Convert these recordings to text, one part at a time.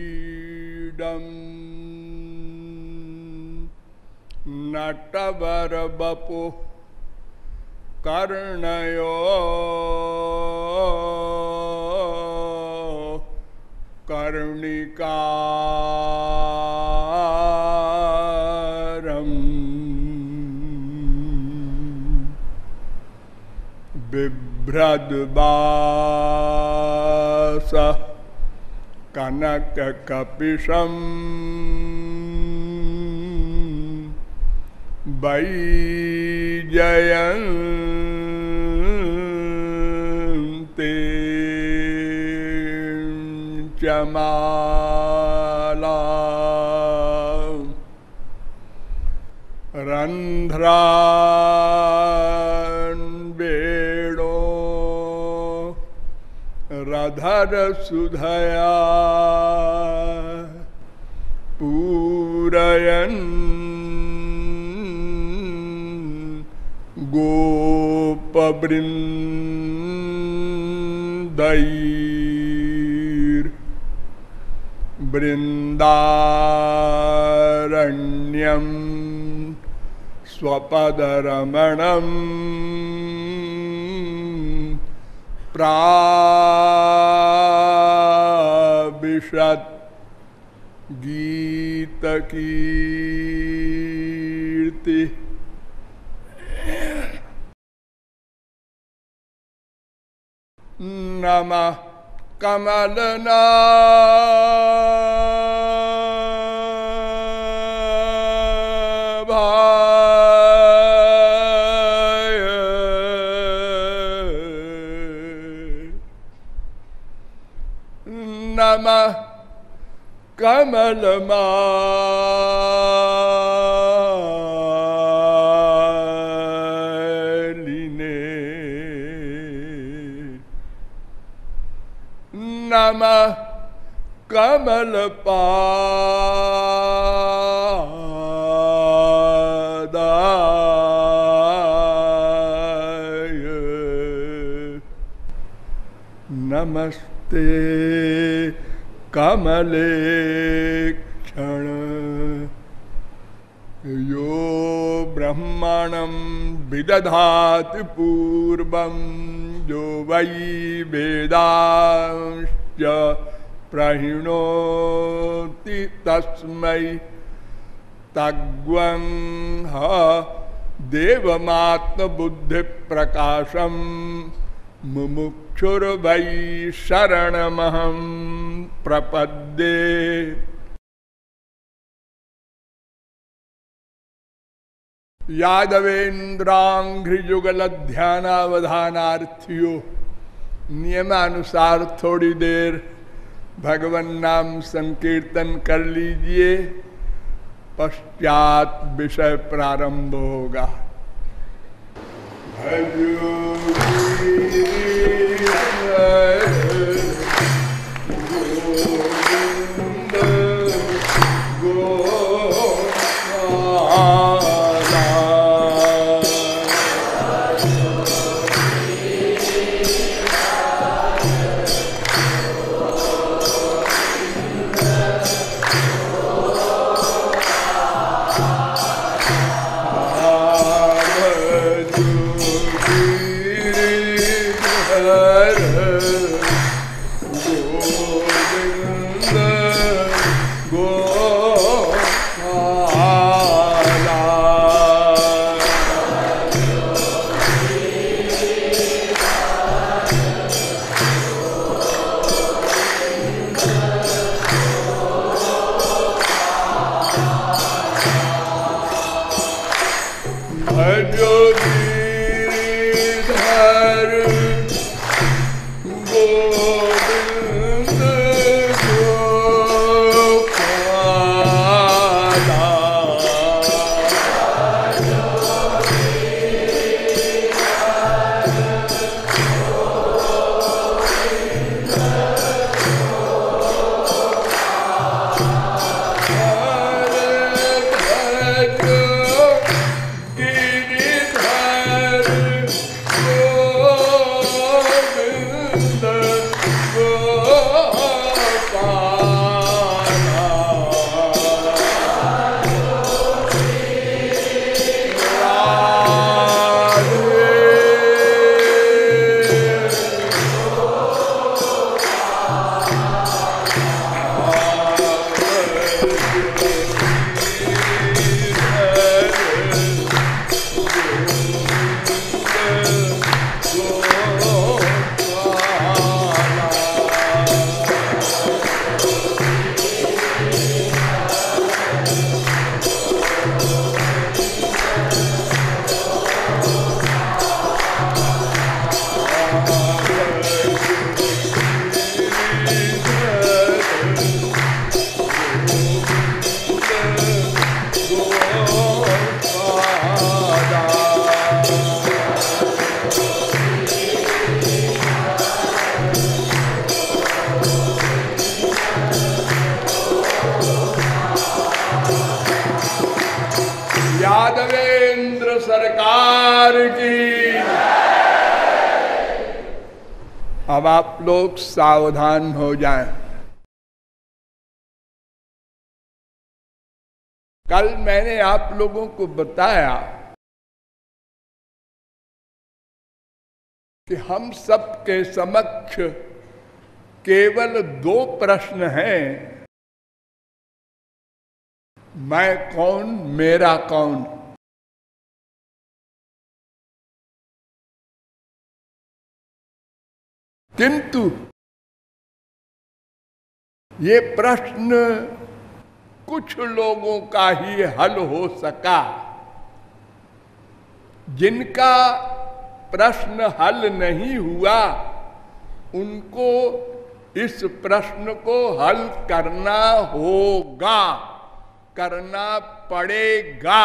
बरहापीडम् नटवरबपुः कर्णयो कर्णिकारम् बिभ्रद्वास कनककपिशम्। वैजयन्ते चमाला रन्ध्रान्वेणो रधरसुधया पूरयन् गोपवृन्दैर् बृन्दारण्यम् स्वपदरमणम् प्राविशत् की नमः कमलना कमलमा नमः कमलपादाय नमस्ते कमले क्षण। यो ब्रह्मणं विदधाति पूर्वं यो वै वेदांश्च प्रहिणोति तस्मै तग्वं ह देवमात्मबुद्धिप्रकाशं मुमुक्षुर्वै शरणमहं प्रपद्ये यादवेन्द्रांघ्रिजुगल ध्यानावधानार्थियों नियमानुसार थोड़ी देर भगवान नाम संकीर्तन कर लीजिए। पश्चात विषय प्रारंभ होगा। भजो सावधान हो जाए। कल मैंने आप लोगों को बताया कि हम सब के समक्ष केवल दो प्रश्न हैं। मैं कौन, मेरा कौन? किंतु ये प्रश्न कुछ लोगों का ही हल हो सका। जिनका प्रश्न हल नहीं हुआ, उनको इस प्रश्न को हल करना होगा, करना पड़ेगा।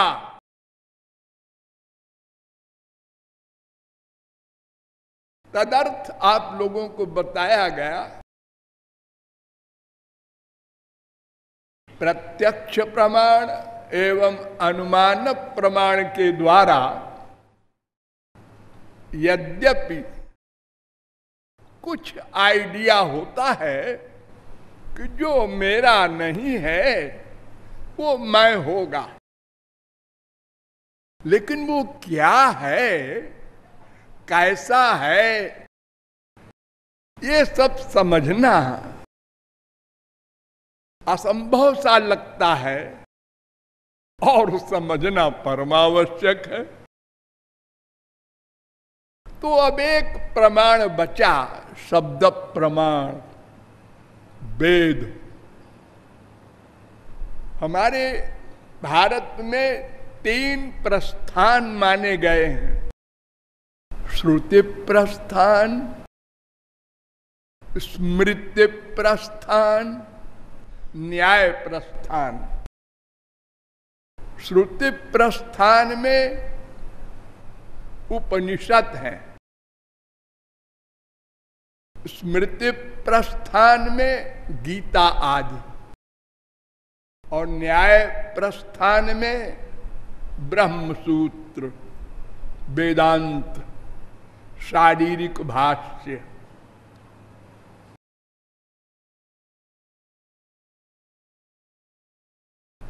तदर्थ आप लोगों को बताया गया प्रत्यक्ष प्रमाण एवं अनुमान प्रमाण के द्वारा यद्यपि कुछ आइडिया होता है कि जो मेरा नहीं है, वो मैं होगा। लेकिन वो क्या है, कैसा है, ये सब समझना असंभव सा लगता है और समझना परमावश्यक है। तो अब एक प्रमाण बचा, शब्द प्रमाण, वेद। हमारे भारत में तीन प्रस्थान माने गए हैं। श्रुति प्रस्थान, स्मृति प्रस्थान न्याय प्रस्थान श्रुति प्रस्थान में उपनिषद है। स्मृति प्रस्थान में गीता आदि। और न्याय प्रस्थान में ब्रह्मसूत्र, वेदांत, शारीरिक भाष्य।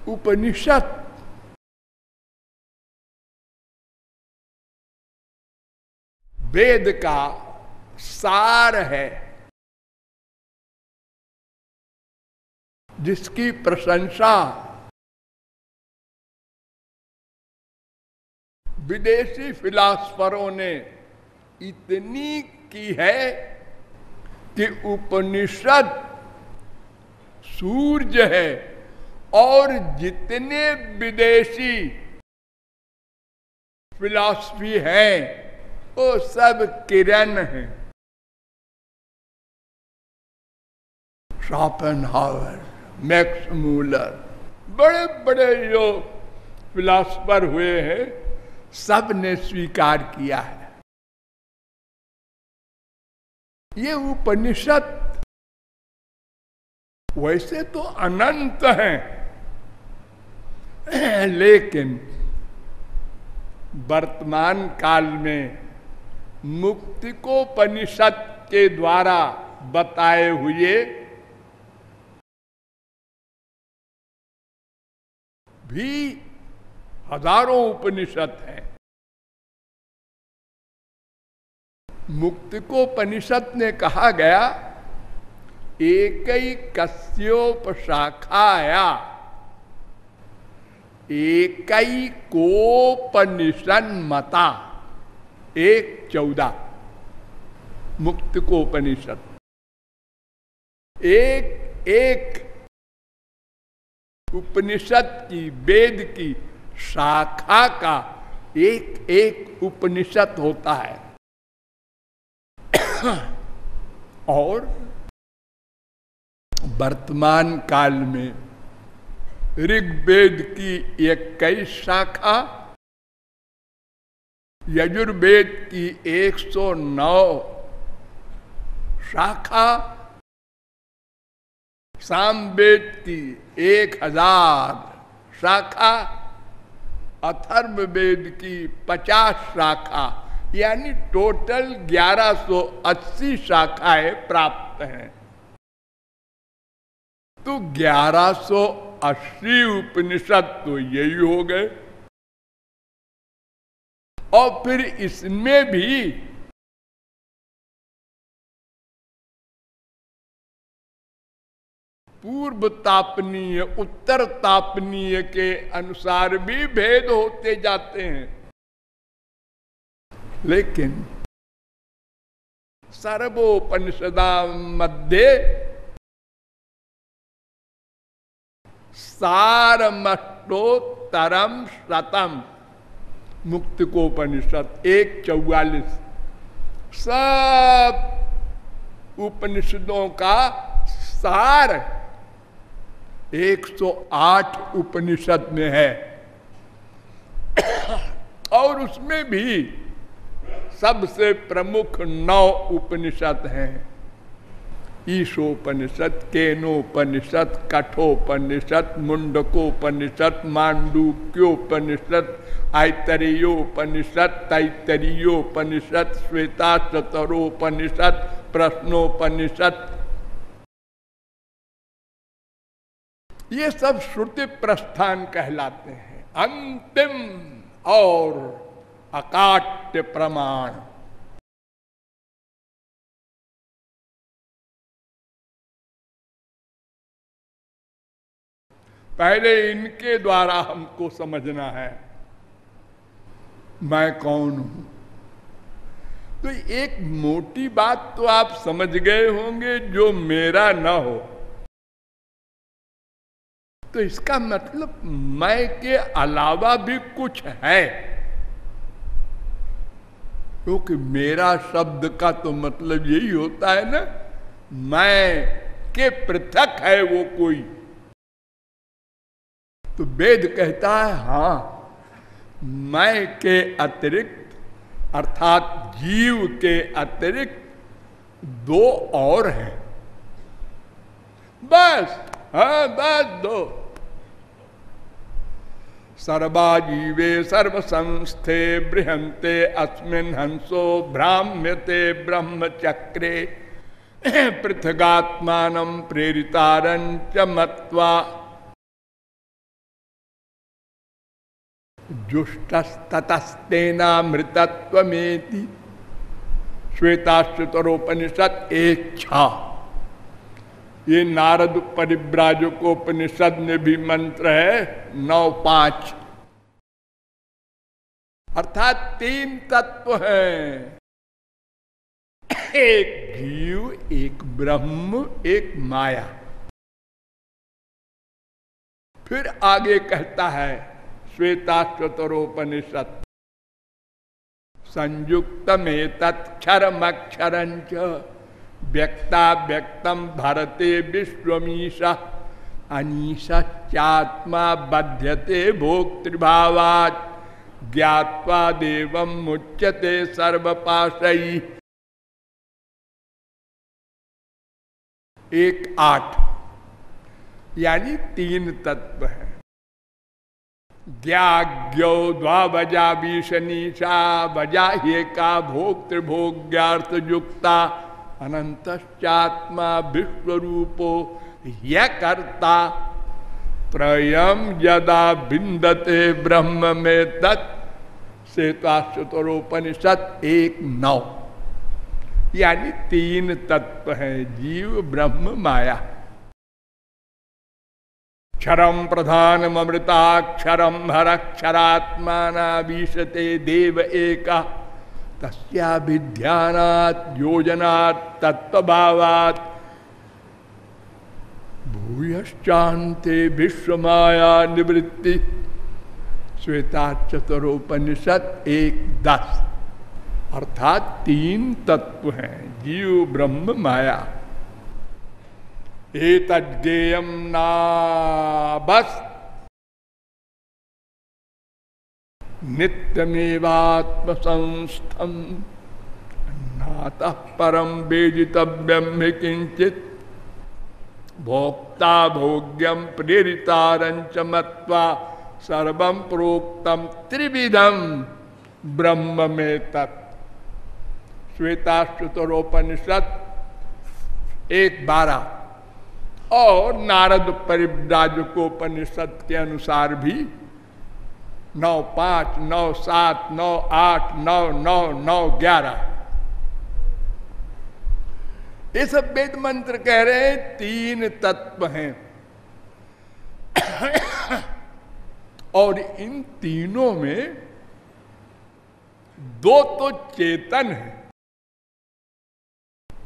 उपनिषद वेद का सार है। जिसकी प्रशंसा विदेशी फिलासफरों ने इतनी की है कि उपनिषद सूर्य है। और जितने विदेशी फिलॉसफी हैं, वो सब किरण है। हावर मैक्स मूलर बड़े बड़े जो फिलासफर हुए हैं सबने स्वीकार किया है। ये उपनिषद वैसे तो अनंत हैं। लेकिन वर्तमान काल में मुक्ति को उपनिषद के द्वारा बताए हुए भी हज़ारों उपनिषद हैं। मुक्ति को उपनिषद ने कहा गया एक ही कस्योप एक कोपनिषद मता एक चौदह। मुक्त को उपनिषद एक एक। उपनिषद की, वेद की शाखा का एक एक उपनिषद होता है। और वर्तमान काल में ऋग्वेद की इक्कीस शाखा, यजुर्वेद की 109 शाखा, सामवेद की एक हज़ार शाखा अथर्व वेद की पचास शाखा, यानी टोटल 1180 शाखाएँ प्राप्त हैं। तो 1180 उपनिषद तो यही हो गए। और फिर इसमें भी पूर्व तापनीय, उत्तर तापनीय के अनुसार भी भेद होते जाते हैं। लेकिन सर्वोपनिषदा मध्य सारमष्टोत्तरम शतम। मुक्त एक चौवालिस। सब उपनिषदों का सार 108 उपनिषद में है। और उसमें भी सबसे प्रमुख नौ उपनिषद हैं। ईशोपनिषद केनोपनिषद कठोपनिषद मुंडकोपनिषद मांडूक्योपनिषद आयतरीयोपनिषद तैतरीयोपनिषद श्वेता चतरोपनिषद प्रश्नोपनिषद ये सब श्रुति प्रस्थान कहलाते हैं। अंतिम और अकाट्य प्रमाण। पहले इनके द्वारा हमको समझना है। मैं कौन हूँ? तो एक मोटी बात तो आप समझ गए होंगे, जो मेरा न हो। तो इसका मतलब मैं के अलावा भी कुछ है। क्योंकि तो मेरा शब्द का तो मतलब यही होता है ना, मैं के पृथक है वो कोई। तो वेद कहता है, हाँ, मैं के अतिरिक्त, अर्थात जीव के अतिरिक्त दो और हैं। बस हाँ बस दो। सर्वाजीवे सर्व संस्थे बृहंते अस्मिन हंसो भ्राम्यते ब्रह्म चक्रे पृथगात्मान प्रेरितारंच मत्वा जुष्टस्तस्तेनामृतत्वमेति श्वेताश्रुतरोपनिषद छा ये नारद परिव्राजकोपनिषद में भी मंत्र है, नौ पाँच। अर्थात तीन तत्व हैं। एक जीव, एक ब्रह्म, एक माया। फिर आगे कहता है श्वेताश्वतरोपनिषद संयुक्त में तत्क्षरमक्षर व्यक्ता व्यक्तम भरते विश्वमीशा। अनीशात्मा बध्यते भोक्तृभावात। ज्ञावा देव मुच्यते सर्वपाशयी एक आठ। यानी तीन तत्व है। ज्ञाज्ञो द्वाजा बीशनीशा बजा हे का भोक्तृभोग्यार्थ युक्ता अनंतश्चात्मा विश्व रूपो कर्ता त्रयम यदा बिंदते ब्रह्म में तत् श्वेताश्वतरोपनिषद एक नौ। यानी तीन तत्व है, जीव, ब्रह्म, माया। क्षरम प्रधान अमृताक्षरम हरक्षरात्मा विशते देव एक। तस्याभिध्यानात् योजनात् विश्वमाया निवृत्ति। श्वेता चतुरोपनिषद एक दस। अर्थात तीन तत्व हैं, जीव, ब्रह्म, माया। एतज्ञेयम ना बस नित्यमेवात्म संस्थम नातः परम वेदितव्यम किंचित भोक्ता भोग्यम प्रेरितारंच मत्वा सर्व प्रोक्तम त्रिविधम ब्रह्म में तत् श्वेताश्रुतरोपनिषद एक बारह और नारद परिव्राजकोपनिषद के अनुसार भी नौ पाँच, नौ सात, नौ आठ, नौ नौ नौ, ग्यारह। ये सब वेद मंत्र कह रहे हैं, तीन तत्व हैं। और इन तीनों में दो तो चेतन है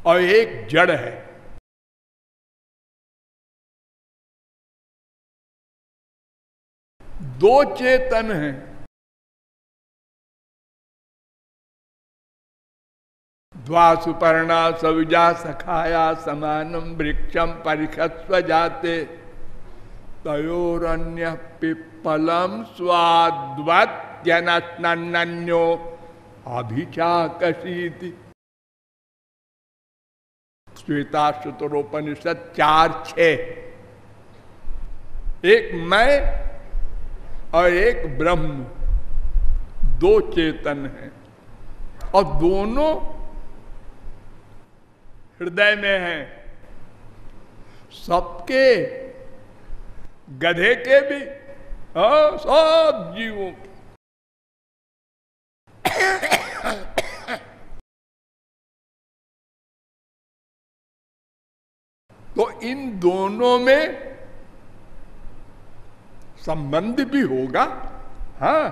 और एक जड़ है। दो चेतन हैं। द्वासुपर्णा सविजा सखाया समानम वृक्षम परिखस्व जाते। तयोरन्य पिप्पलम स्वाद्वत्यन्यो अभिचाकशीति। श्वेता सुतरोपनिषद चार छ। एक मैं और एक ब्रह्म, दो चेतन हैं। और दोनों हृदय में हैं। सबके गधे के भी हाँ सब जीवों के। तो इन दोनों में संबंध भी होगा। हाँ।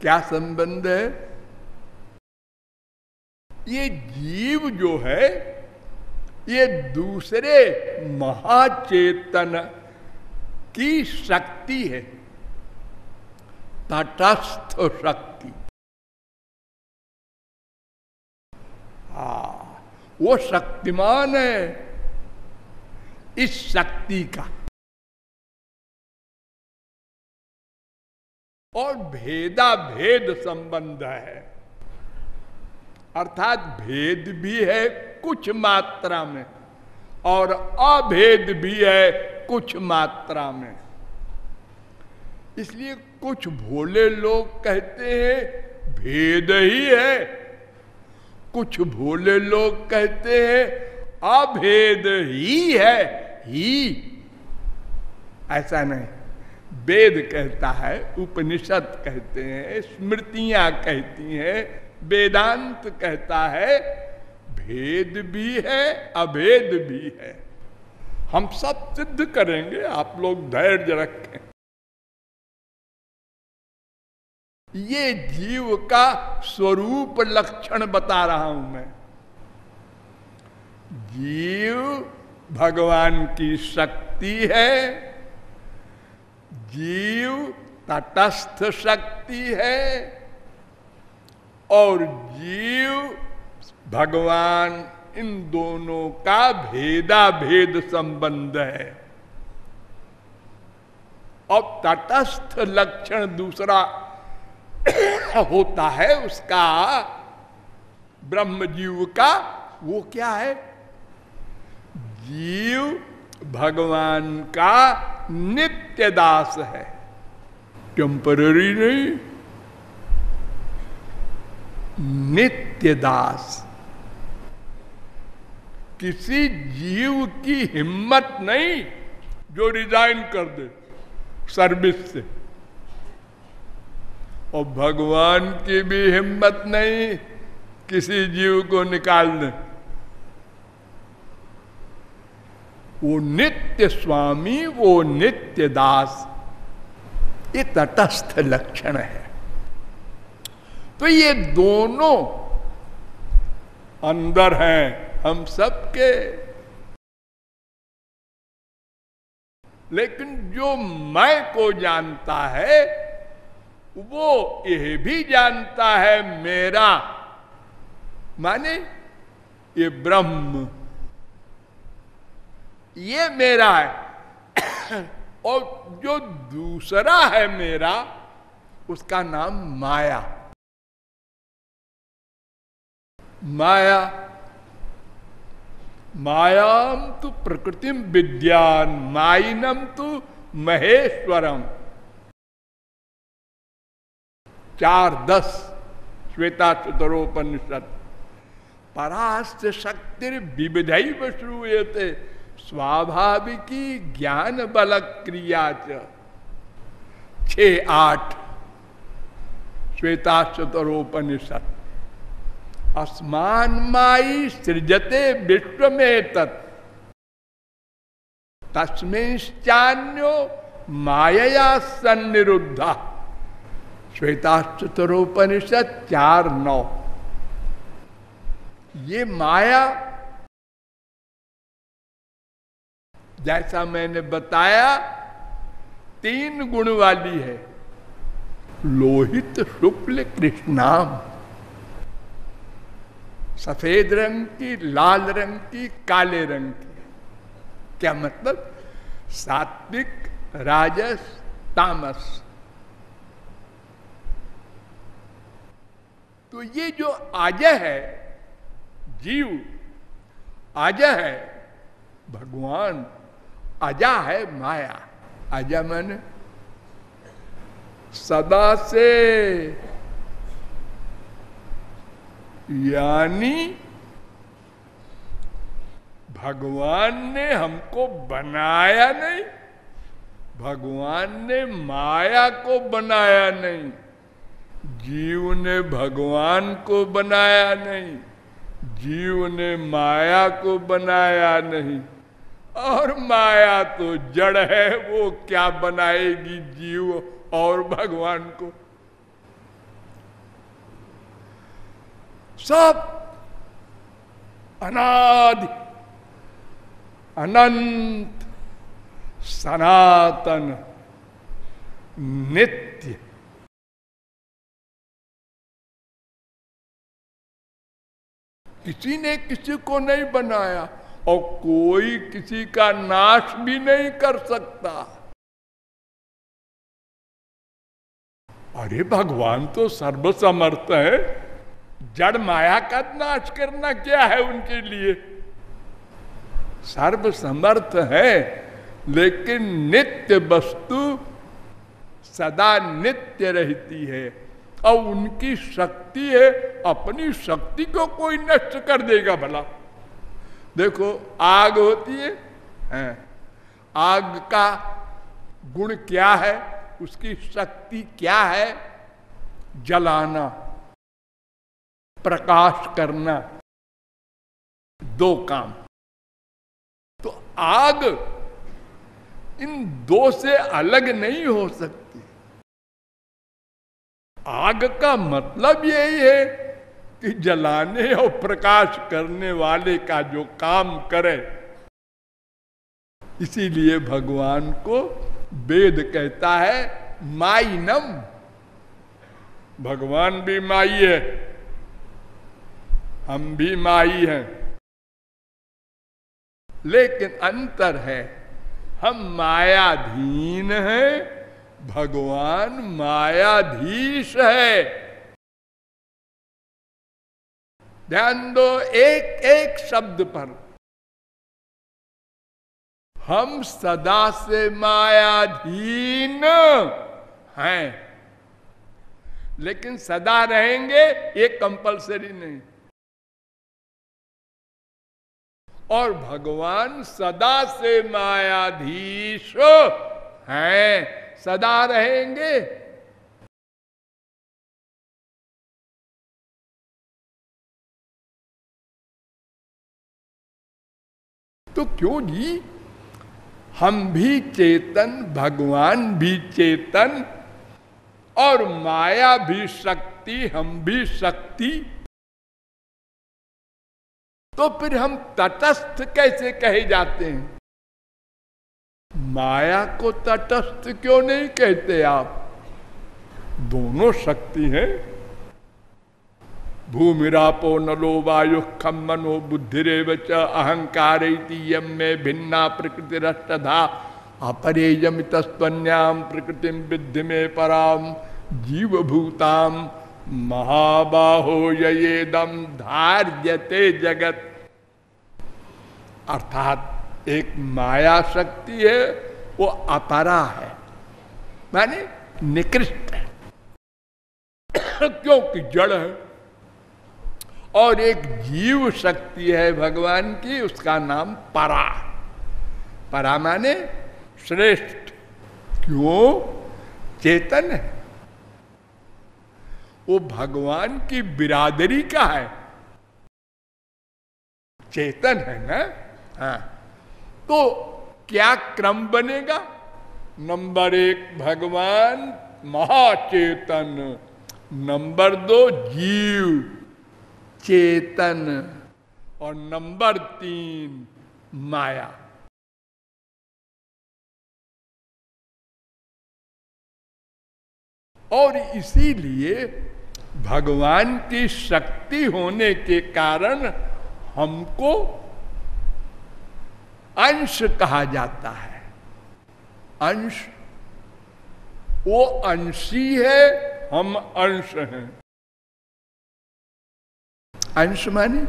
क्या संबंध है? ये जीव जो है, ये दूसरे महाचेतन की शक्ति है। तटस्थ शक्ति। हा, वो शक्तिमान है। इस शक्ति का और भेदा भेद संबंध है। अर्थात भेद भी है कुछ मात्रा में, और अभेद भी है कुछ मात्रा में। इसलिए कुछ भोले लोग कहते हैं, भेद ही है। कुछ भोले लोग कहते हैं, अभेद ही है, ही। ऐसा नहीं। वेद कहता है, उपनिषद कहते हैं, स्मृतियाँ कहती हैं, वेदांत कहता है, भेद भी है, अभेद भी है। हम सब सिद्ध करेंगे, आप लोग धैर्य रखें। ये जीव का स्वरूप लक्षण बता रहा हूँ मैं। जीव भगवान की शक्ति है जीव तटस्थ शक्ति है और जीव भगवान इन दोनों का भेदा भेद संबंध है। और तटस्थ लक्षण दूसरा होता है उसका ब्रह्म जीव का, वो क्या है? जीव भगवान का नित्य दास है। टेम्पररी नहीं। नित्य दास किसी जीव की हिम्मत नहीं जो रिजाइन कर दे सर्विस से। और भगवान की भी हिम्मत नहीं किसी जीव को निकाल दे। वो नित्य स्वामी, वो नित्य दास। ये तटस्थ लक्षण है। तो ये दोनों अंदर हैं हम सबके। लेकिन जो मैं को जानता है, वो यह भी जानता है मेरा। माने ये ब्रह्म। ये मेरा है। और जो दूसरा है मेरा, उसका नाम माया। माया। मायाम तो प्रकृतिम विद्यान, माइनम तो महेश्वरम। चार दस, श्वेता सुतरोपनिषद परास्त शक्ति विविधई श्रूयते। स्वाभाविकी ज्ञान बल क्रिया छ आठ। श्वेताश्वतरोपनिषद। अस्मान माई सृजते विश्व में तत् तस्मिश्चान्यो माया सन्निरुद्धा। श्वेताश्वतरोपनिषद चार नौ। ये माया जैसा मैंने बताया, तीन गुण वाली है। लोहित शुक्ल कृष्णाम। सफ़ेद रंग की, लाल रंग की, काले रंग की। क्या मतलब? सात्विक, राजस, तामस। तो ये जो आज है, जीव आज है, भगवान। अजा है माया। अजा मैंने सदा से यानी भगवान ने हमको बनाया नहीं, भगवान ने माया को बनाया नहीं, जीव ने भगवान को बनाया नहीं, जीव ने माया को बनाया नहीं। और माया तो जड़ है, वो क्या बनाएगी जीव और भगवान को? सब अनादि, अनंत, सनातन, नित्य। किसी ने किसी को नहीं बनाया। और कोई किसी का नाश भी नहीं कर सकता। अरे भगवान तो सर्वसमर्थ है। जड़ माया का नाश करना क्या है उनके लिए? सर्वसमर्थ है, लेकिन नित्य वस्तु सदा नित्य रहती है। और उनकी शक्ति है, अपनी शक्ति को कोई नष्ट कर देगा भला। देखो आग होती है, है। आग का गुण क्या है उसकी शक्ति क्या है? जलाना प्रकाश करना दो काम। तो आग इन दो से अलग नहीं हो सकती। आग का मतलब यही है कि जलाने और प्रकाश करने वाले का जो काम करे, इसीलिए भगवान को वेद कहता है माई नम भगवान भी माई है, हम भी माई हैं। लेकिन अंतर है, हम मायाधीन हैं, भगवान मायाधीश है। ध्यान दो, एक एक शब्द पर। हम सदा से मायाधीन हैं। लेकिन सदा रहेंगे, ये कंपलसरी नहीं। और भगवान सदा से मायाधीश हैं। सदा रहेंगे तो क्यों जी? हम भी चेतन, भगवान भी चेतन, और माया भी शक्ति, हम भी शक्ति। तो फिर हम तटस्थ कैसे कहे जाते हैं? माया को तटस्थ क्यों नहीं कहते आप? दोनों शक्ति है। भूमिरापो नलो वायु खम मनो बुद्धिरेव च अहंकार में भिन्ना प्रकृति अपरेयम तस्वन्याम प्रकृति विद्धि में पराम जीव भूताम महाबाहो ये दम धार्यते जगत। अर्थात एक माया शक्ति है, वो अपरा है, माने निकृष्ट है। क्योंकि जड़ है और एक जीव शक्ति है भगवान की, उसका नाम परा। परा माने श्रेष्ठ। क्यों? चेतन है। वो भगवान की बिरादरी का है। चेतन है ना? हाँ। तो क्या क्रम बनेगा? नंबर एक, भगवान महाचेतन। नंबर दो, जीव। चेतन। और नंबर तीन, माया। और इसीलिए भगवान की शक्ति होने के कारण हमको अंश कहा जाता है। अंश, वो अंशी है, हम अंश हैं। अंश माने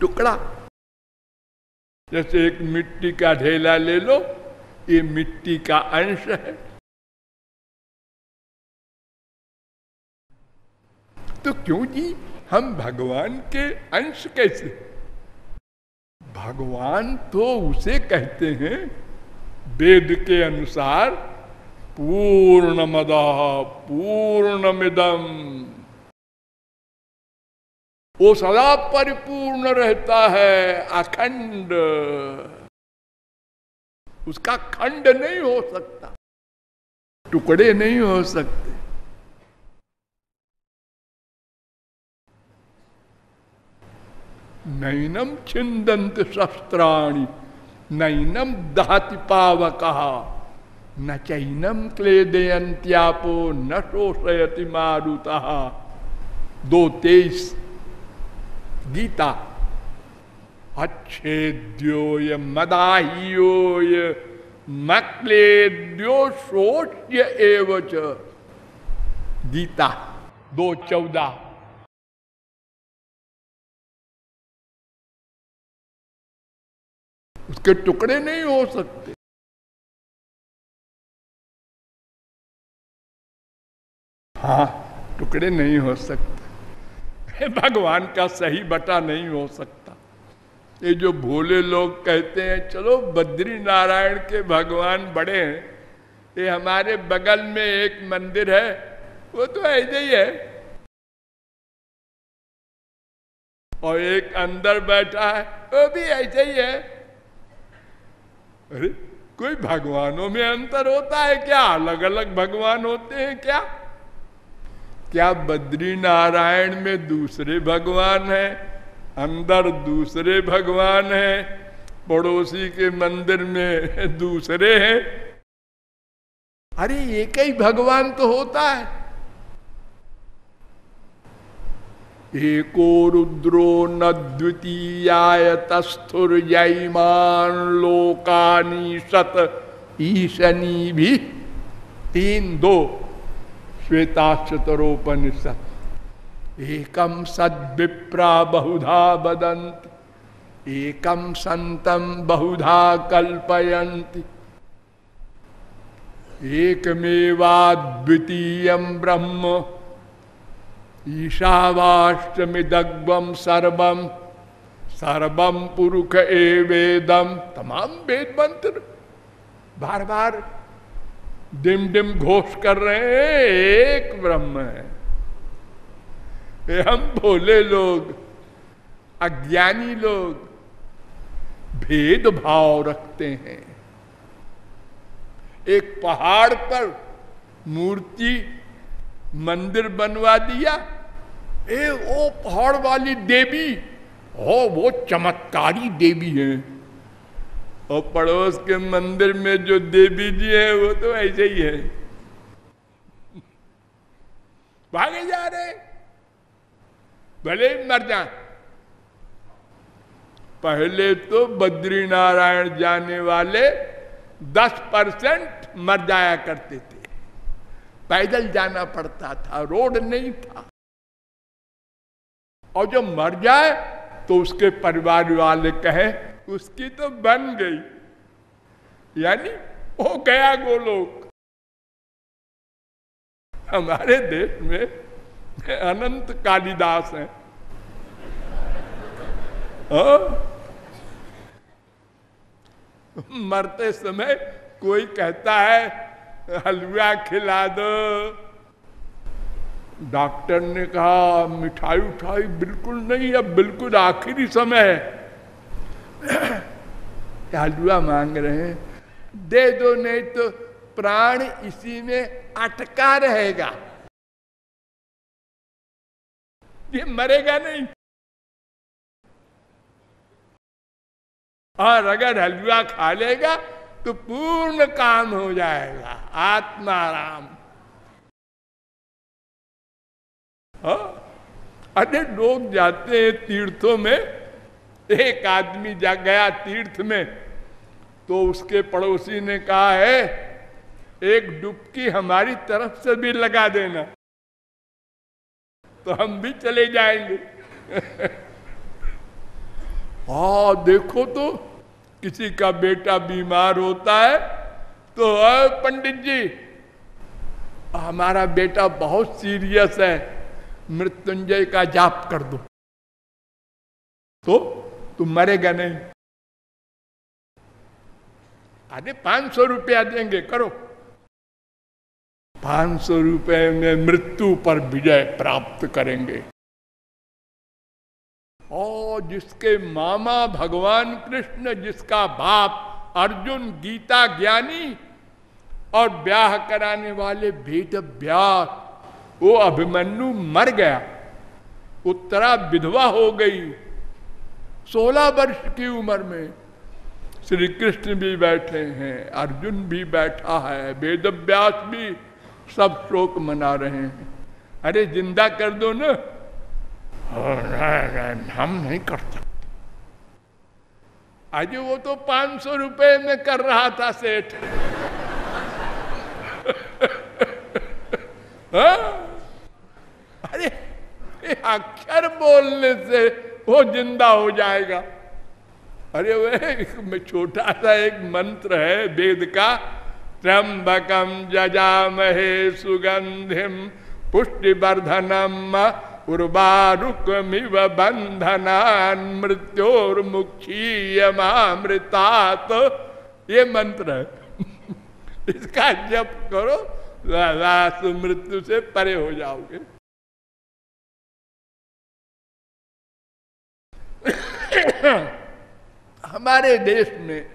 टुकड़ा। जैसे एक मिट्टी का ढेला ले लो, ये मिट्टी का अंश है। तो क्यों जी? हम भगवान के अंश कैसे? भगवान तो उसे कहते हैं, वेद के अनुसार पूर्ण मदा पूर्ण मिदम वो सदा परिपूर्ण रहता है, अखंड। उसका खंड नहीं हो सकता, टुकड़े नहीं हो सकते। नैनम छिंदंत शस्त्राणी नैनम दहति पावक, न चैनम क्लेदयंत्यापो न शोषयति मारुता। दो तेईस गीता। अच्छेद्यो ये मदाहियो ये मक्लेद्यो शोष्य एवच गीता, दो चौदह। उसके टुकड़े नहीं हो सकते। हाँ टुकड़े नहीं हो सकते। भगवान का सही बटा नहीं हो सकता। ये जो भोले लोग कहते हैं, चलो बद्री नारायण के भगवान बड़े हैं, ये हमारे बगल में एक मंदिर है, वो तो ऐसे ही है। और एक अंदर बैठा है, वो भी ऐसे ही है। अरे, कोई भगवानों में अंतर होता है क्या? अलग अलग भगवान होते हैं क्या? क्या बद्री नारायण में दूसरे भगवान हैं? अंदर दूसरे भगवान हैं। पड़ोसी के मंदिर में दूसरे हैं। अरे एक ही भगवान तो होता है। एको रुद्रो न द्वितीयाय तस्थुर्यमान लोकानी सत ईशनी भी। तीन दो। श्वेताश्चतरोपनिषद एकम सद्विप्रा बहुधा बदंत एकम संतम बहुधा कल्पयन्ति। एकमेवा द्वितीय ब्रह्म ईशावाष्टमिदग्वम सर्वम सर्वम पुरुष एवेदम तमाम वेद मंत्र बार बार डिम डिम घोष कर रहे हैं, एक ब्रह्म है। ये हम भोले लोग, अज्ञानी लोग भेद भाव रखते हैं। एक पहाड़ पर मूर्ति, मंदिर बनवा दिया, ए वो पहाड़ वाली देवी हो वो चमत्कारी देवी है। और पड़ोस के मंदिर में जो देवी जी है, वो तो ऐसे ही है। भागे जा रहे। भले ही मर जा पहले तो बद्री नारायण जाने वाले दस परसेंट मर जाया करते थे। पैदल जाना पड़ता था, रोड नहीं था। और जो मर जाए तो उसके परिवार वाले कहे उसकी तो बन गई। यानी हो गया गोलोक। हमारे देश में अनंत कालिदास हैं। हाँ? मरते समय कोई कहता है, हलवा खिला दो। डॉक्टर ने कहा, मिठाई उठाई बिल्कुल नहीं, अब बिल्कुल आखिरी समय है। हलवा मांग रहे हैं, दे दो, नहीं तो प्राण इसी में अटका रहेगा। ये मरेगा नहीं। और अगर हलवा खा लेगा तो पूर्ण काम हो जाएगा आत्माराम हाँ? अरे लोग जाते हैं तीर्थों में एक आदमी जा गया तीर्थ में तो उसके पड़ोसी ने कहा, है, एक डुबकी हमारी तरफ़ से भी लगा देना तो हम भी चले जाएँगे। हा, देखो तो किसी का बेटा बीमार होता है तो पंडित जी, हमारा बेटा बहुत सीरियस है, मृत्युंजय का जाप कर दो। तो तुम मरेगा नहीं। अरे पाँच सौ रुपया देंगे, करो। पाँच सौ रुपये में मृत्यु पर विजय प्राप्त करेंगे। और जिसके मामा भगवान कृष्ण, जिसका बाप अर्जुन गीता ज्ञानी और ब्याह कराने वाले वेद व्यास, वो अभिमन्यु मर गया। उत्तरा विधवा हो गई। सोलह वर्ष की उम्र में श्री कृष्ण भी बैठे हैं अर्जुन भी बैठा है वेद व्यास भी सब शोक मना रहे हैं। अरे ज़िंदा कर दो ना। हम नहीं कर सकते। आज वो तो पाँच सौ रुपए में कर रहा था सेठ। हाँ? अरे अक्षर बोलने से वो ज़िंदा हो जाएगा। अरे वह छोटा सा एक मंत्र है वेद का, त्र्यंबकम जजामहे सुगंधिम पुष्टिवर्धनम उर्वारुकमिव बंधनान मृत्योर्मुक्षीयमामृतात। ये मंत्र है। इसका जप करो मृत्यु से परे हो जाओगे। हमारे देश में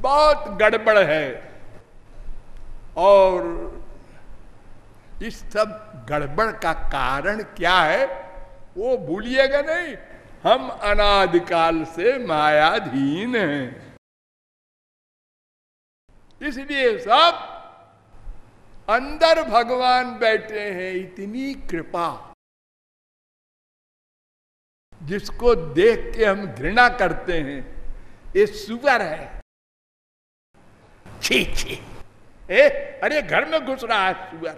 बहुत गड़बड़ है और इस सब गड़बड़ का कारण क्या है, वो भूलिएगा नहीं। हम अनादिकाल से मायाधीन हैं। इसलिए सब अंदर भगवान बैठे हैं, इतनी कृपा। जिसको देख के हम घृणा करते हैं, ये सुगर है। छी छी। ए, अरे घर में घुस रहा है सुगर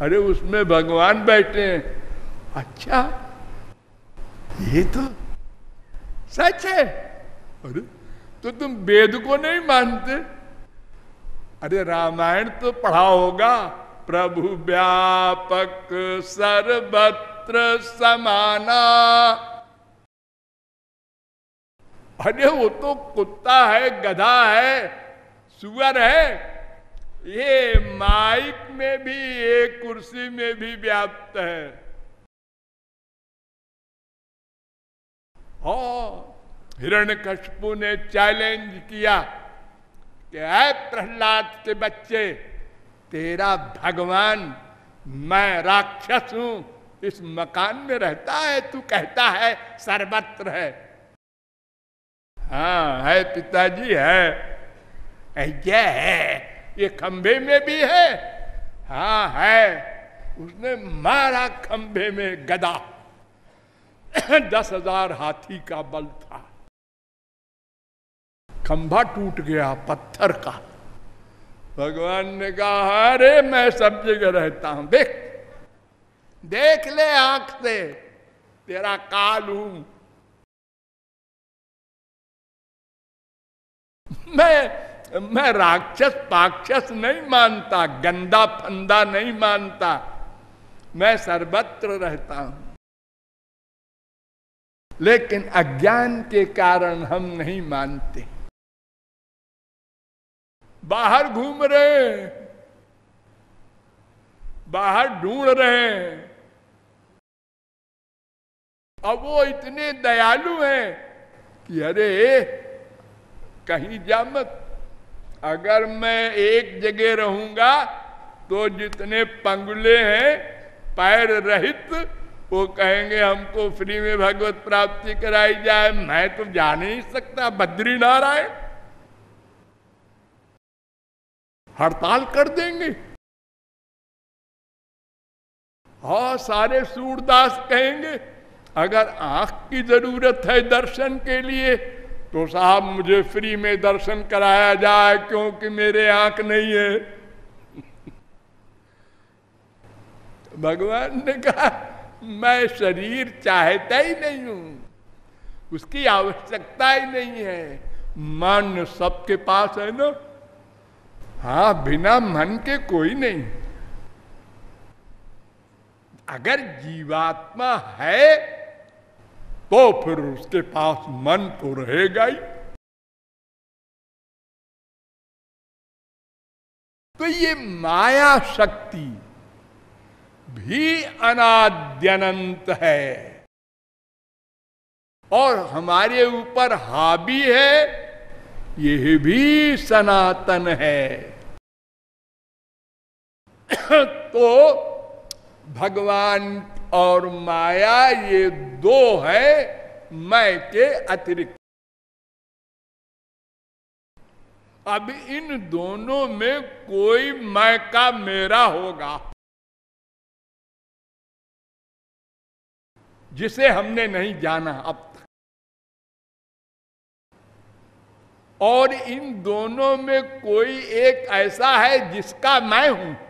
अरे उसमें भगवान बैठे हैं। अच्छा ये तो सच है। अरे तो तुम वेद को नहीं मानते? अरे रामायण तो पढ़ा होगा, प्रभु व्यापक सर्वत्र समाना। अरे वो तो कुत्ता है, गधा है, सुअर है। ये माइक में भी एक कुर्सी में भी व्याप्त है। हिरण कशपू ने चैलेंज किया कि है प्रहलाद के बच्चे, तेरा भगवान मैं राक्षस हूँ। इस मकान में रहता है, तू कहता है, सर्वत्र है। हाँ है पिताजी, है। ऐसा है, ये खंभे में भी है। हाँ है। उसने मारा खंभे में गदा। दस हज़ार हाथी का बल था। खंभा टूट गया, पत्थर का। भगवान ने कहा, अरे, मैं सब जगह रहता हूँ, देख। देख ले आँख से, तेरा काल हूँ। मैं मैं राक्षस पाक्षस नहीं मानता, गंदा फंदा नहीं मानता। मैं सर्वत्र रहता हूँ। लेकिन अज्ञान के कारण हम नहीं मानते। बाहर घूम रहे बाहर ढूंढ रहे हैं अब वो इतने दयालु हैं कि अरे, कहीं जा मत। अगर मैं एक जगह रहूँगा तो जितने पंगुले हैं, पैर रहित, वो कहेंगे, हमको फ्री में भगवत प्राप्ति कराई जाए। मैं तो जा नहीं सकता बद्री नारायण हड़ताल कर देंगे। हा, सारे सूरदास कहेंगे अगर आँख की ज़रूरत है दर्शन के लिए तो साहब मुझे फ्री में दर्शन कराया जाए, क्योंकि मेरे आँख नहीं है। भगवान ने कहा, मैं शरीर चाहता ही नहीं हूँ। उसकी आवश्यकता ही नहीं है। मन सबके पास है ना। हाँ बिना मन के कोई नहीं। अगर जीवात्मा है तो फिर उसके पास मन तो रहेगा ही। तो ये माया शक्ति भी अनाद्यनंत है। और हमारे ऊपर हावी है, यह भी सनातन है। तो भगवान और माया ये दो है, मैं के अतिरिक्त। अब इन दोनों में कोई मैं का मेरा होगा। जिसे हमने नहीं जाना अब तक। और इन दोनों में कोई एक ऐसा है जिसका मैं हूँ।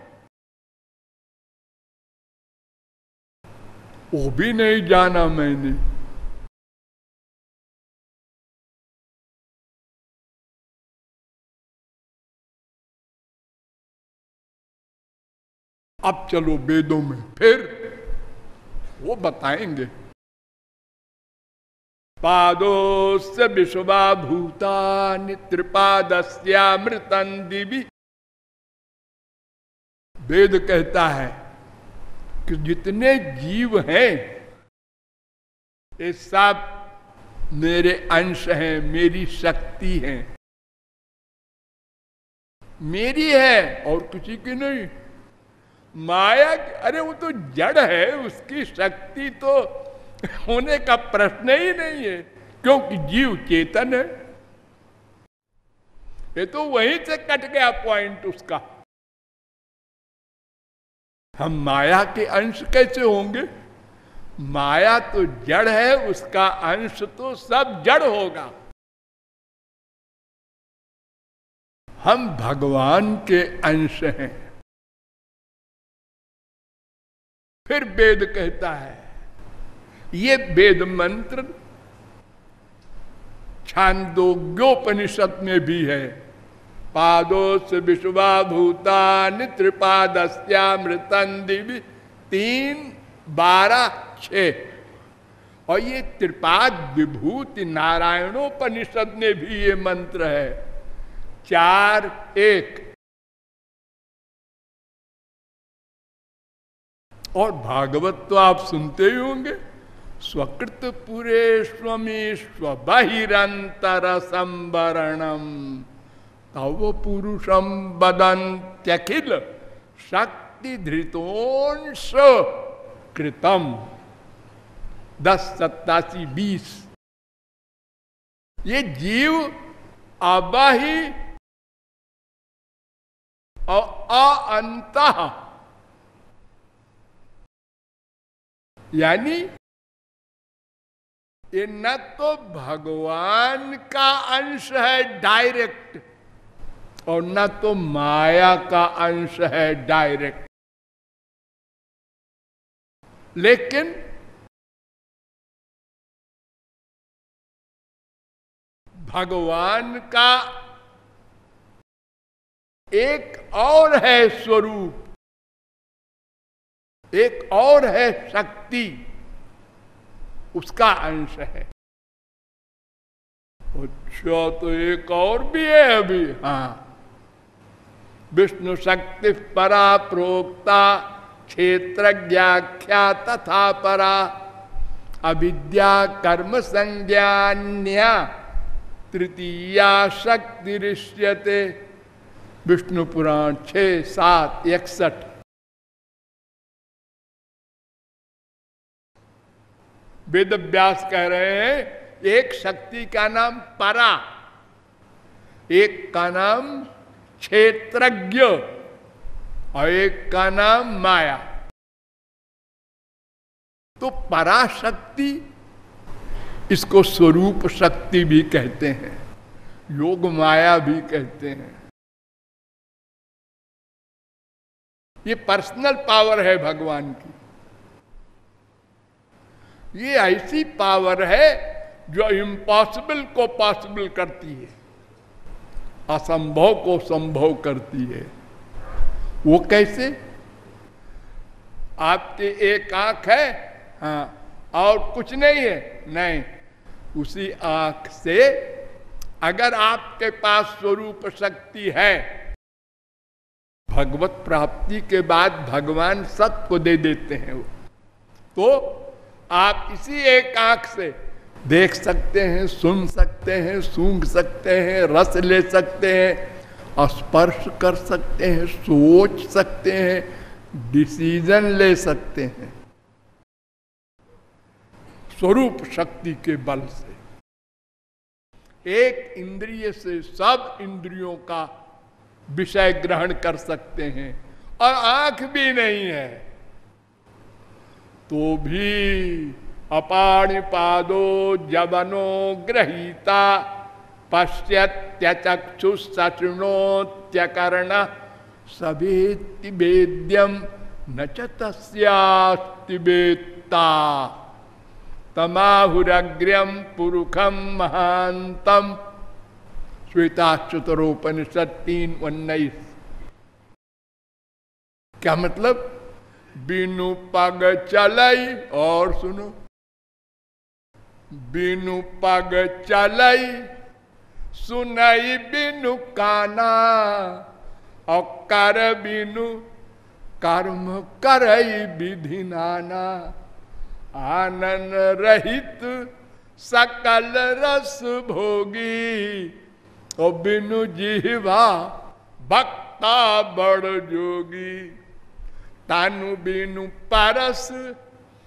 वो भी नहीं जाना मैंने अब चलो वेदों में फिर वो बताएँगे पादोस्य विश्वा भूता त्रिपादस्यामृतन दिवी वेद कहता है कि जितने जीव हैं, ये सब मेरे अंश हैं, मेरी शक्ति है। मेरी है और किसी की नहीं। माया अरे वो तो जड़ है, उसकी शक्ति तो होने का प्रश्न ही नहीं है, क्योंकि जीव चेतन है। ये तो वहीं से कट गया पॉइंट उसका। हम माया के अंश कैसे होंगे? माया तो जड़ है, उसका अंश तो सब जड़ होगा। हम भगवान के अंश हैं। फिर वेद कहता है, ये वेद मंत्र छांदोग्योपनिषद में भी है। पादोस विश्वा भूतान त्रिपादस्यामृतन दिव्य तीन बारह छ और ये त्रिपाद विभूति नारायणोपनिषद में भी ये मंत्र है। चार एक। और भागवत तो आप सुनते ही होंगे। स्वकृत पुरे स्वमी स्व बहिंतर संवरणम तव पुरुषम बदंत्यखिल शक्ति धृतोंश कृतम। दस सत्तासी बीस। ये जीव अबही और अंत यानी ये न तो भगवान का अंश है डायरेक्ट। और न तो माया का अंश है डायरेक्ट। लेकिन भगवान का एक और है स्वरूप, एक और है शक्ति, उसका अंश है। अच्छा तो एक और भी है अभी हाँ। विष्णु शक्ति परा प्रोक्ता क्षेत्र व्याख्या तथा परा। अविद्या कर्म संज्ञान्या, तृतीया शक्ति ऋष्यते। विष्णु पुराण छ, सात, इकसठ। वेद व्यास कह रहे हैं, एक शक्ति का नाम परा। एक का नाम क्षेत्रज्ञ। और एक का नाम माया। तो पराशक्ति, इसको स्वरूप शक्ति भी कहते हैं, योग माया भी कहते हैं। ये पर्सनल पावर है भगवान की। ये ऐसी पावर है जो इम्पॉसिबल को पॉसिबल करती है। असंभव को संभव करती है। वो कैसे? आपके एक आँख है हाँ और कुछ नहीं है। नहीं, उसी आँख से अगर आपके पास स्वरूप शक्ति है, भगवत प्राप्ति के बाद भगवान सत को दे देते हैं वो। तो आप इसी एक आँख से देख सकते हैं, सुन सकते हैं, सूंघ सकते हैं, रस ले सकते हैं स्पर्श कर सकते हैं, सोच सकते हैं, डिसीज़न ले सकते हैं। स्वरूप शक्ति के बल से। एक इंद्रिय से सब इंद्रियों का विषय ग्रहण कर सकते हैं, और आँख भी नहीं है तो भी अपाणिपादो जवनो ग्रहीता पश्यत्यचक्षु सचुणोत्यकर्ण सभी वेद्यम न चस्तिवेत्ता तमाहुरग्र्यम पुरुखम महांतम श्वेताश्चतरोपनिषद तीन उन्नीस क्या मतलब? बिनु पग चलई और सुनो। बिनु पग चलई, सुनई बिनु काना और कर बिनु कर्म करई विधि नाना। आनंद रहित सकल रस भोगी और बिनु जिहवा भक्ता बड़ जोगी। तानु बिनु परस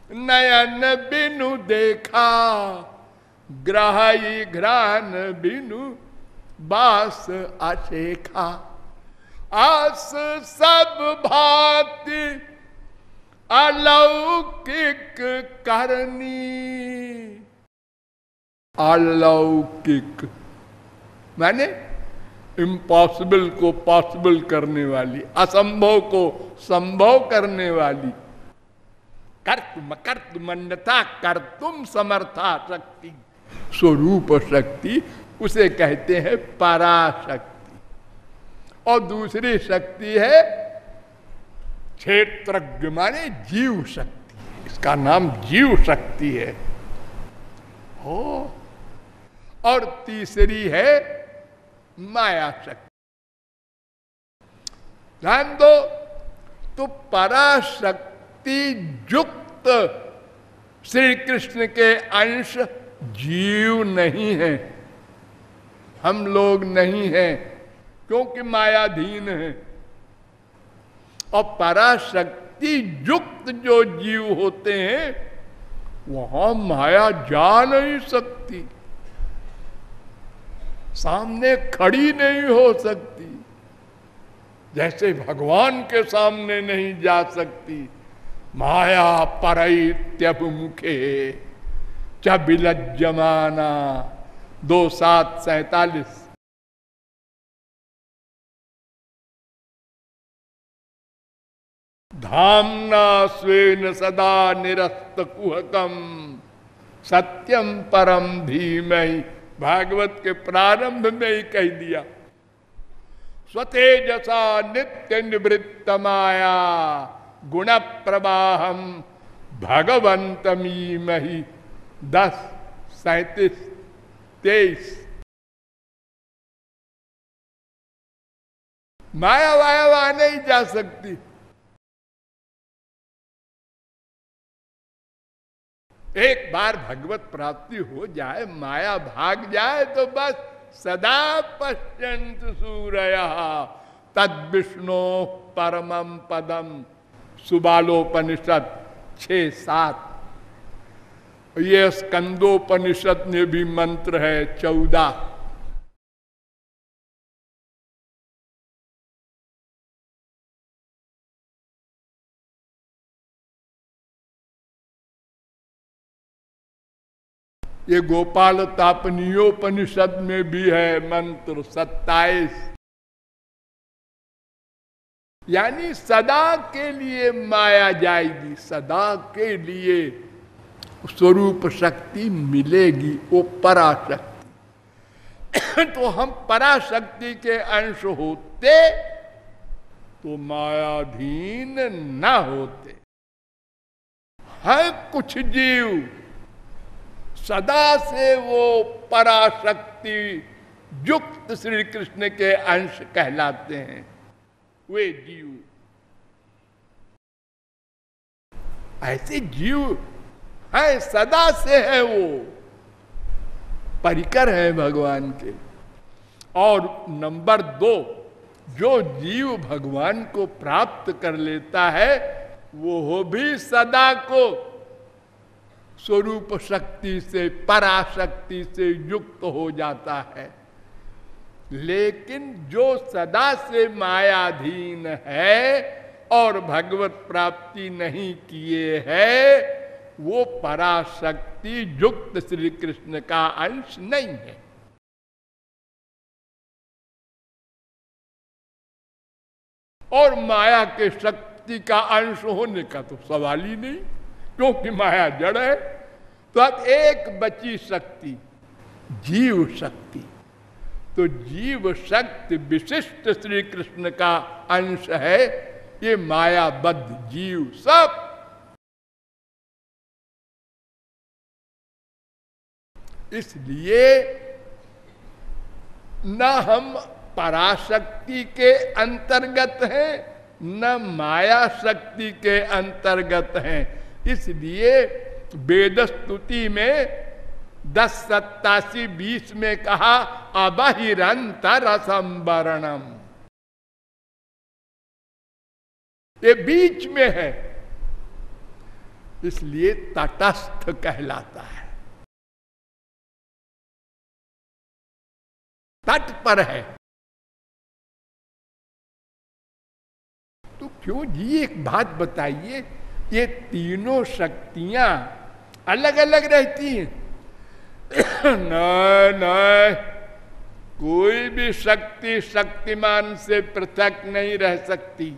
नयन बिनु देखा ग्रही घ्रान बिनु बास अशेखा आस सब भाति अलौकिक करनी। अलौकिक, मैंने इम्पॉसिबल को पॉसिबल करने वाली, असंभव को संभव करने वाली कर्तुम कर्तुमन्यता कर तुम समर्था शक्ति। स्वरूप शक्ति, उसे कहते हैं पराशक्ति। और दूसरी शक्ति है क्षेत्र माने जीव शक्ति। इसका नाम जीव शक्ति है। हो। और तीसरी है माया शक्ति। ध्यान दो तो पराशक्ति युक्त श्री कृष्ण के अंश जीव नहीं है। हम लोग नहीं हैं, क्योंकि मायाधीन है। और पराशक्ति युक्त जो जीव होते हैं, वहाँ माया जा नहीं सकती। सामने खड़ी नहीं हो सकती। जैसे भगवान के सामने नहीं जा सकती। माया मुखे च बिलज्जमाना दो सात सैतालीस। धामना स्वेन सदा निरस्त कुहकम। सत्यम परम धीमहि, भागवत के प्रारंभ में ही कह दिया। स्वतेजसा नित्य निवृत्त माया गुण प्रवाहम भगवंतमी मही दस सैतीस तेईस। माया वाया वहाँ नहीं जा सकती। एक बार भगवत प्राप्ति हो जाए, माया भाग जाए तो बस सदा पश्यंत सूर्य। तद विष्णु परमम पदम। सुबालोपनिषद छ सात। ये स्कंदोपनिषद में भी मंत्र है चौदह। ये गोपाल तापनीयोपनिषद में भी है मंत्र सत्ताईस। यानी सदा के लिए माया जाएगी, सदा के लिए स्वरूप शक्ति मिलेगी, वो पराशक्ति। तो हम पराशक्ति के अंश होते तो मायाधीन न होते। है कुछ जीव सदा से वो पराशक्ति युक्त श्री कृष्ण के अंश कहलाते हैं। जीव ऐसे जीव है, सदा से है वो। परिकर है भगवान के। और नंबर दो, जो जीव भगवान को प्राप्त कर लेता है वो हो भी सदा को स्वरूप शक्ति से, पराशक्ति से युक्त हो जाता है। लेकिन जो सदा से मायाधीन है और भगवत प्राप्ति नहीं किए है, वो पराशक्ति युक्त श्री कृष्ण का अंश नहीं है। और माया के शक्ति का अंश होने का तो सवाल ही नहीं, क्योंकि माया जड़ है। तो अब एक बची शक्ति, जीव शक्ति। तो जीव शक्ति विशिष्ट श्री कृष्ण का अंश है। ये मायाबद्ध जीव सब। इसलिए न हम पराशक्ति के अंतर्गत हैं, न माया शक्ति के अंतर्गत हैं। इसलिए वेद स्तुति में दस सत्तासी बीस में कहा अबहिरंतर असंवरणम ये बीच में है। इसलिए तटस्थ कहलाता है। तट पर है। तो क्यों जी एक बात बताइए, ये तीनों शक्तियाँ अलग अलग रहती हैं। न न कोई भी शक्ति शक्तिमान से पृथक नहीं रह सकती।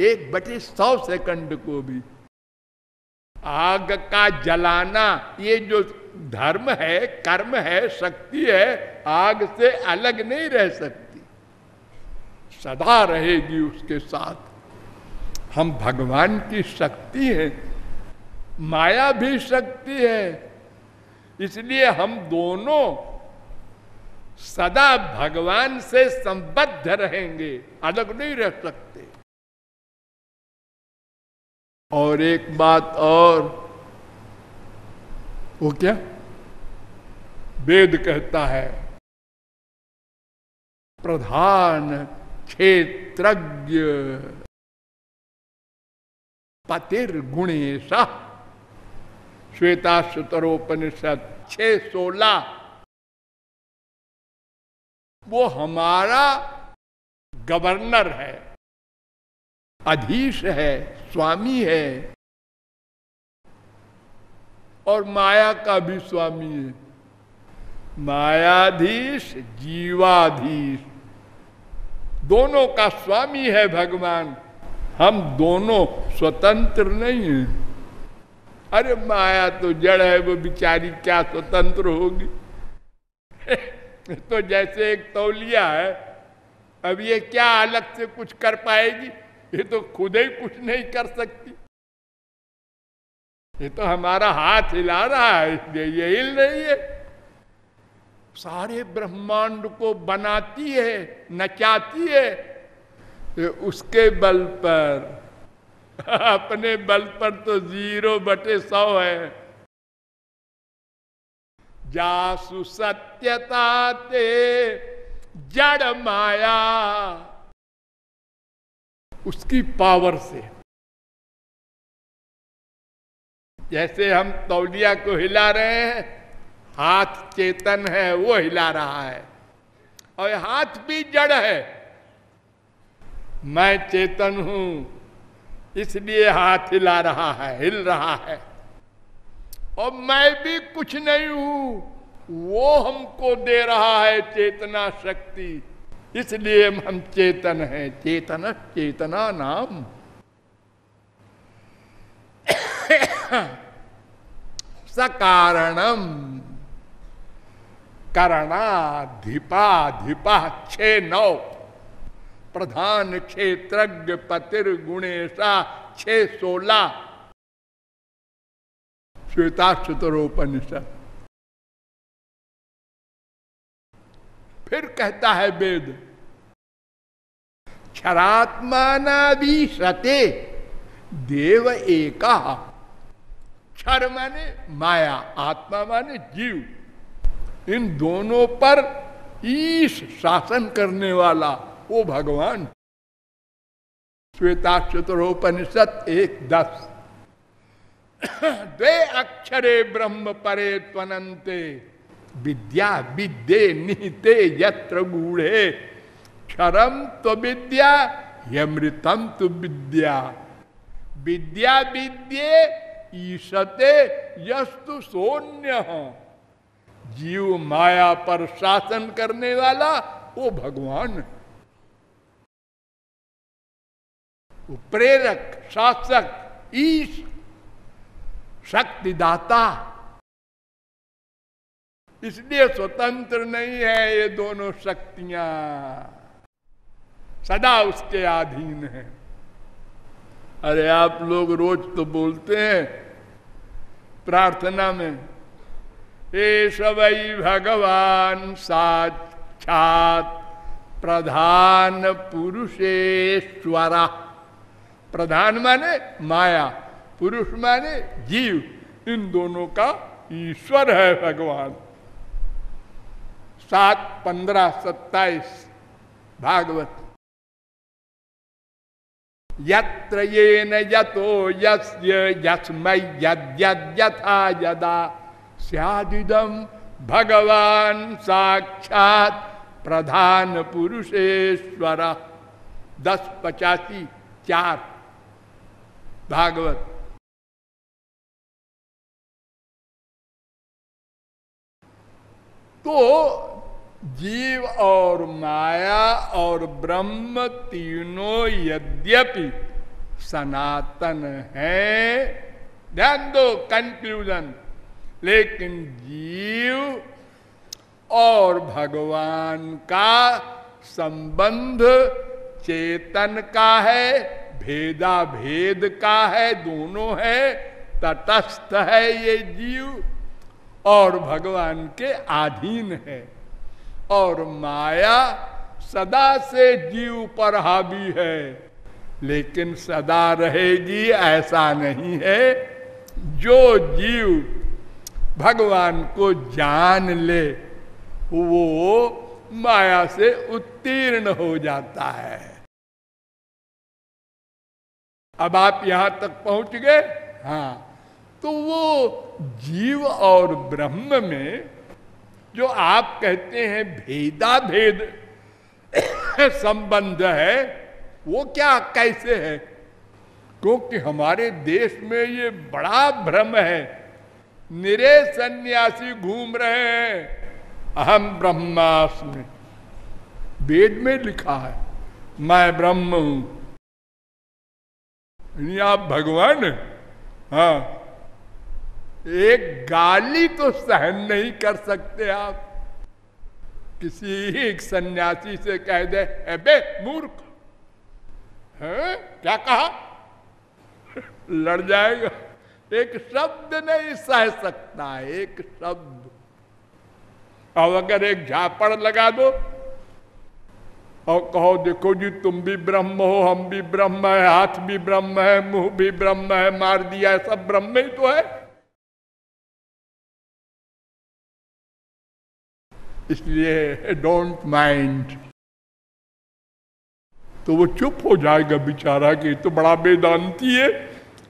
एक बटे सौ सेकंड को भी। आग का जलाना, ये जो धर्म है, कर्म है, शक्ति है, आग से अलग नहीं रह सकती। सदा रहेगी उसके साथ। हम भगवान की शक्ति है, माया भी शक्ति है इसलिए हम दोनों सदा भगवान से संबद्ध रहेंगे, अलग नहीं रह सकते। और एक बात और, वो क्या? वेद कहता है, प्रधान क्षेत्रज्ञ पतिर गुणेश श्वेता सुतरोपनिषद छ सोलह। वो हमारा गवर्नर है, अधीश है, स्वामी है, और माया का भी स्वामी है। मायाधीश, जीवाधीश, दोनों का स्वामी है भगवान। हम दोनों स्वतंत्र नहीं हैं। अरे माया तो जड़ है, वो बिचारी क्या स्वतंत्र होगी? तो जैसे एक तौलिया है, अब ये क्या अलग से कुछ कर पाएगी? ये तो खुद ही कुछ नहीं कर सकती। ये तो हमारा हाथ हिला रहा है, इसलिए ये हिल रही है। सारे ब्रह्मांड को बनाती है, नचाती है उसके बल पर। अपने बल पर तो ज़ीरो बटे सौ है। जासु सत्यता ते जड़ माया। उसकी पावर से। जैसे हम तौलिया को हिला रहे हैं, हाथ चेतन है, वो हिला रहा है। और हाथ भी जड़ है। मैं चेतन हूँ इसलिए हाथ हिला रहा है, हिल रहा है। और मैं भी कुछ नहीं हूँ, वो हमको दे रहा है चेतना शक्ति। इसलिए हम चेतन हैं, चेतन, चेतना नाम। सकारणम। करणाधिपाधिपा छे नौ प्रधान क्षेत्रज्ञ पतिर गुणेशा छे सोलह श्वेताक्षतरोपनिषद। फिर कहता है वेद, क्षरात्मानादि सते, देव एका। क्षर माने माया, आत्मा माने जीव। इन दोनों पर ईश शासन करने वाला वो भगवान, श्वेताक्षतरोपनिषद एक दस। द्वे अक्षरे ब्रह्म परे त्वनते विद्या विद्ये निहिते यत्र गूढ़े। क्षरम तो विद्या यमृतम तो विद्या। विद्या विद्ये ईशते यस्तु शून्य जीव माया पर शासन करने वाला वो भगवान। प्रेरक, शासक, ईश, शक्तिदाता। इसलिए स्वतंत्र नहीं है ये दोनों शक्तियाँ। सदा उसके अधीन है। अरे आप लोग रोज तो बोलते हैं, प्रार्थना में ये सबई भगवान साक्षात प्रधान पुरुषेश्वरा। प्रधान माने माया पुरुष माने जीव, इन दोनों का ईश्वर है भगवान। सात, पंद्रह, सत्ताईस, भागवत। यत्र ये न यतो यस्य यस्मै यद्यथा यदा सियादिदम भगवान साक्षात प्रधान पुरुषेश्वर। दस पचासी चार। भागवत। तो जीव और माया और ब्रह्म तीनों यद्यपि सनातन है ध्यान दो कंफ्यूजन लेकिन जीव और भगवान का संबंध चेतन का है भेदा भेद का है, दोनों है, तटस्थ है ये जीव, और भगवान के अधीन है। और माया सदा से जीव पर हावी है, लेकिन सदा रहेगी ऐसा नहीं है। जो जीव भगवान को जान ले, वो माया से उत्तीर्ण हो जाता है। अब आप यहाँ तक पहुँच गए। हाँ। तो वो जीव और ब्रह्म में जो आप कहते हैं भेदा भेद संबंध है वो क्या कैसे है? क्योंकि हमारे देश में ये बड़ा भ्रम है। निरे सन्यासी घूम रहे हैं। अहम ब्रह्मास्मि। वेद में लिखा है मैं ब्रह्म हूँ। आप भगवान हाँ। एक गाली तो सहन नहीं कर सकते आप। किसी एक सन्यासी से कह दे बे मूर्ख। है, क्या कहा? लड़ जाएगा। एक शब्द नहीं सह सकता, एक शब्द। और अगर एक झापड़ लगा दो और कहो, देखो जी, तुम भी ब्रह्म हो, हम भी ब्रह्म है, हाथ भी ब्रह्म है, मुँह भी ब्रह्म है, मार दिया है, सब ब्रह्म ही तो है। इसलिए डोंट माइंड तो वो चुप हो जाएगा बेचारा कि तो बड़ा वेदांती है।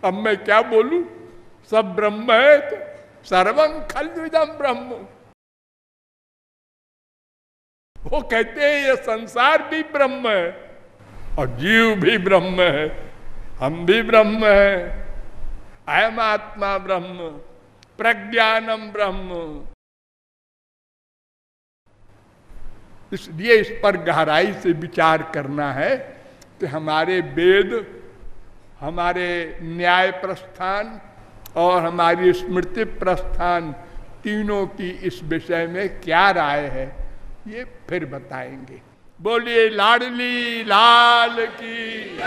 अब मैं क्या बोलूँ? सब ब्रह्म है तो सर्वम खल ब्रह्म। वो कहते हैं, ये संसार भी ब्रह्म है और जीव भी ब्रह्म है। हम भी ब्रह्म है। अयम आत्मा ब्रह्म, प्रज्ञानम ब्रह्म। इसलिए इस पर गहराई से विचार करना है कि हमारे वेद, हमारे न्याय प्रस्थान और हमारी स्मृति प्रस्थान तीनों की इस विषय में क्या राय है। ये फिर बताएँगे। बोलिए लाडली लाल की।